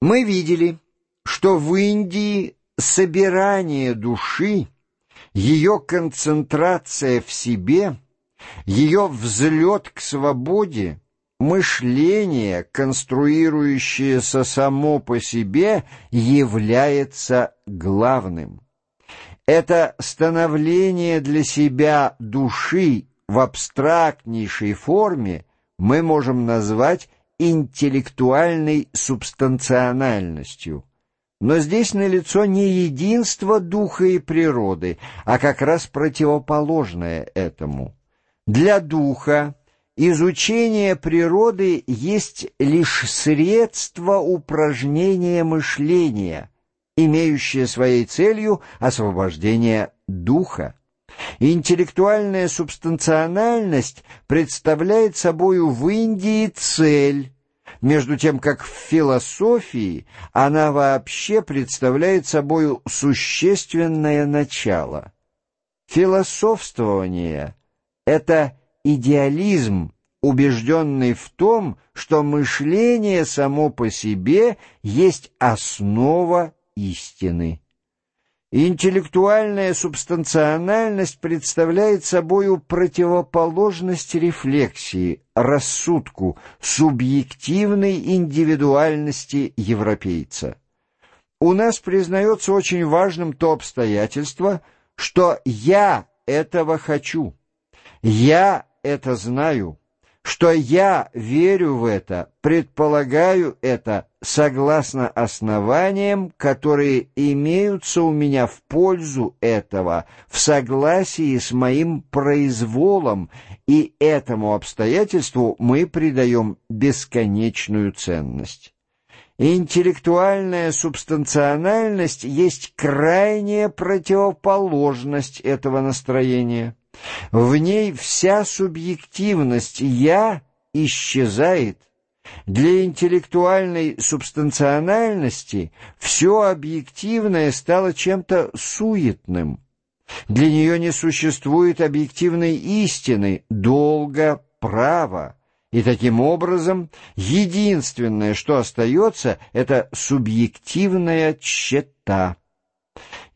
Мы видели, что в Индии собирание души, ее концентрация в себе, ее взлет к свободе, мышление, конструирующееся само по себе, является главным. Это становление для себя души в абстрактнейшей форме мы можем назвать интеллектуальной субстанциональностью. Но здесь налицо не единство духа и природы, а как раз противоположное этому. Для духа изучение природы есть лишь средство упражнения мышления, имеющее своей целью освобождение духа. Интеллектуальная субстанциональность представляет собою в Индии цель, между тем как в философии она вообще представляет собою существенное начало. Философствование — это идеализм, убежденный в том, что мышление само по себе есть основа истины. Интеллектуальная субстанциональность представляет собою противоположность рефлексии, рассудку, субъективной индивидуальности европейца. У нас признается очень важным то обстоятельство, что «я этого хочу», «я это знаю», что я верю в это, предполагаю это, согласно основаниям, которые имеются у меня в пользу этого, в согласии с моим произволом, и этому обстоятельству мы придаем бесконечную ценность. Интеллектуальная субстанциональность есть крайняя противоположность этого настроения. В ней вся субъективность «я» исчезает. Для интеллектуальной субстанциональности все объективное стало чем-то суетным. Для нее не существует объективной истины, долга, права. И таким образом единственное, что остается, это субъективная чета.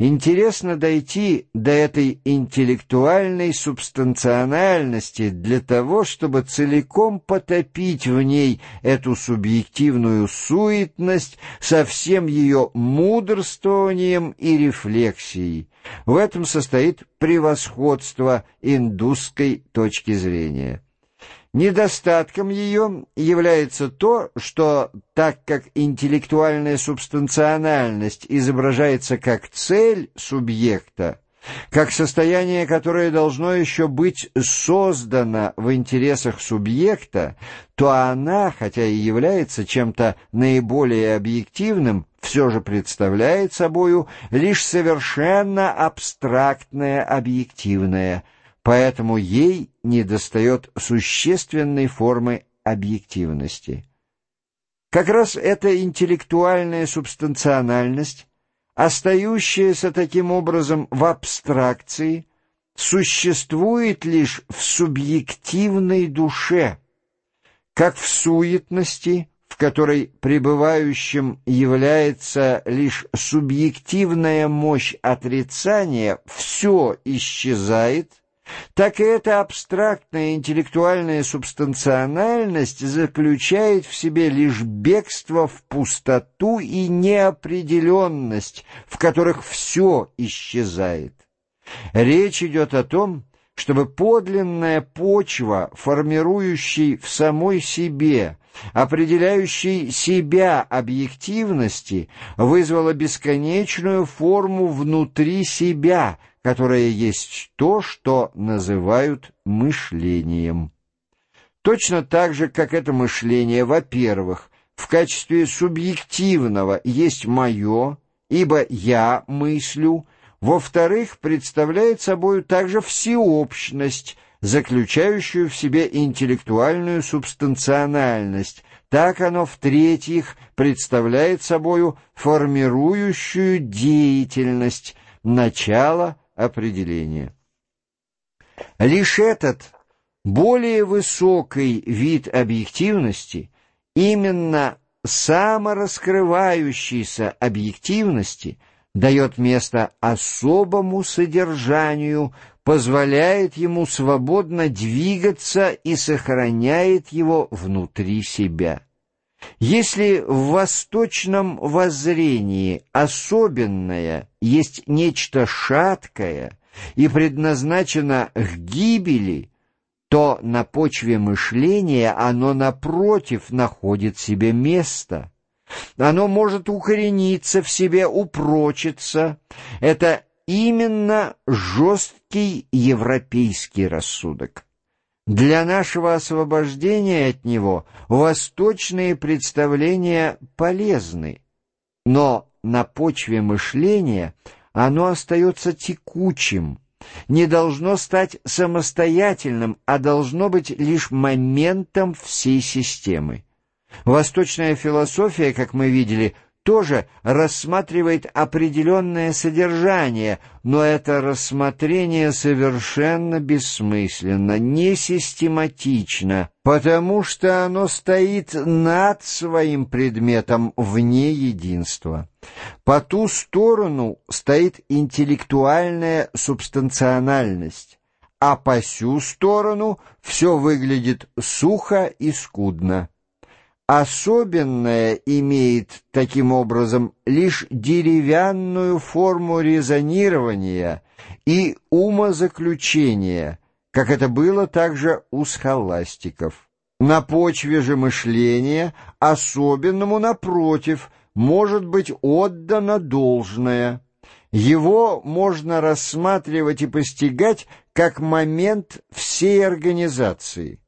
Интересно дойти до этой интеллектуальной субстанциональности для того, чтобы целиком потопить в ней эту субъективную суетность со всем ее мудрствованием и рефлексией. В этом состоит превосходство индусской точки зрения. Недостатком ее является то, что так как интеллектуальная субстанциональность изображается как цель субъекта, как состояние, которое должно еще быть создано в интересах субъекта, то она, хотя и является чем-то наиболее объективным, все же представляет собою лишь совершенно абстрактное объективное – поэтому ей недостает существенной формы объективности. Как раз эта интеллектуальная субстанциональность, остающаяся таким образом в абстракции, существует лишь в субъективной душе, как в суетности, в которой пребывающим является лишь субъективная мощь отрицания, все исчезает, так и эта абстрактная интеллектуальная субстанциональность заключает в себе лишь бегство в пустоту и неопределенность, в которых все исчезает. Речь идет о том, чтобы подлинная почва, формирующей в самой себе, определяющей себя объективности, вызвала бесконечную форму внутри себя – которое есть то, что называют мышлением. Точно так же, как это мышление, во-первых, в качестве субъективного есть «моё», ибо «я мыслю», во-вторых, представляет собой также всеобщность, заключающую в себе интеллектуальную субстанциональность, так оно, в-третьих, представляет собою формирующую деятельность, начало определения. Лишь этот более высокий вид объективности, именно самораскрывающейся объективности дает место особому содержанию, позволяет ему свободно двигаться и сохраняет его внутри себя. Если в восточном воззрении особенное есть нечто шаткое и предназначено к гибели, то на почве мышления оно, напротив, находит себе место. Оно может укорениться в себе, упрочиться. Это именно жесткий европейский рассудок. Для нашего освобождения от него восточные представления полезны, но на почве мышления оно остается текучим, не должно стать самостоятельным, а должно быть лишь моментом всей системы. Восточная философия, как мы видели, тоже рассматривает определенное содержание, но это рассмотрение совершенно бессмысленно, несистематично, потому что оно стоит над своим предметом вне единства. По ту сторону стоит интеллектуальная субстанциональность, а по сю сторону все выглядит сухо и скудно. Особенное имеет таким образом лишь деревянную форму резонирования и умозаключения, как это было также у схоластиков. На почве же мышления особенному, напротив, может быть отдано должное. Его можно рассматривать и постигать как момент всей организации.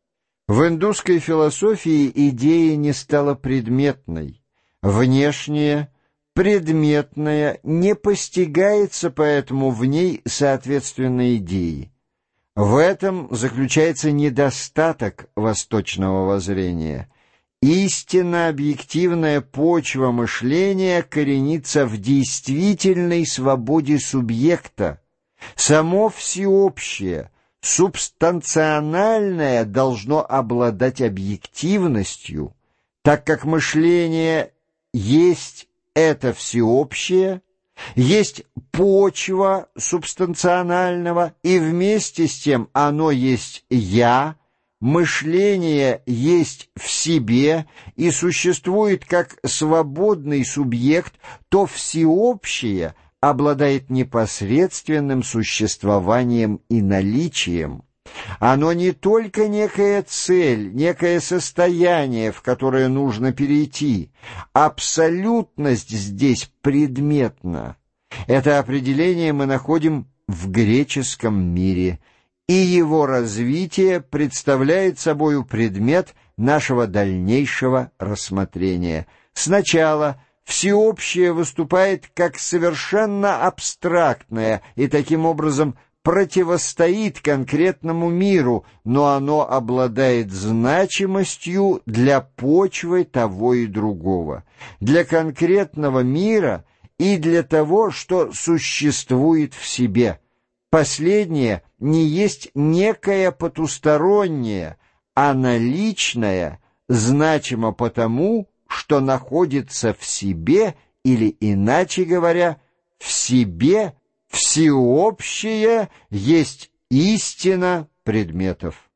В индусской философии идея не стала предметной. Внешняя, предметная не постигается поэтому в ней соответственной идеи. В этом заключается недостаток восточного воззрения. Истинно объективная почва мышления коренится в действительной свободе субъекта. Само всеобщее, субстанциональное должно обладать объективностью, так как мышление есть это всеобщее, есть почва субстанционального, и вместе с тем оно есть «я», мышление есть в себе и существует как свободный субъект, то всеобщее обладает непосредственным существованием и наличием. Оно не только некая цель, некое состояние, в которое нужно перейти. Абсолютность здесь предметна. Это определение мы находим в греческом мире, и его развитие представляет собою предмет нашего дальнейшего рассмотрения. Сначала – всеобщее выступает как совершенно абстрактное и таким образом противостоит конкретному миру, но оно обладает значимостью для почвы того и другого, для конкретного мира и для того, что существует в себе. Последнее не есть некое потустороннее, а наличное значимо потому, что находится в себе, или, иначе говоря, в себе всеобщее есть истина предметов.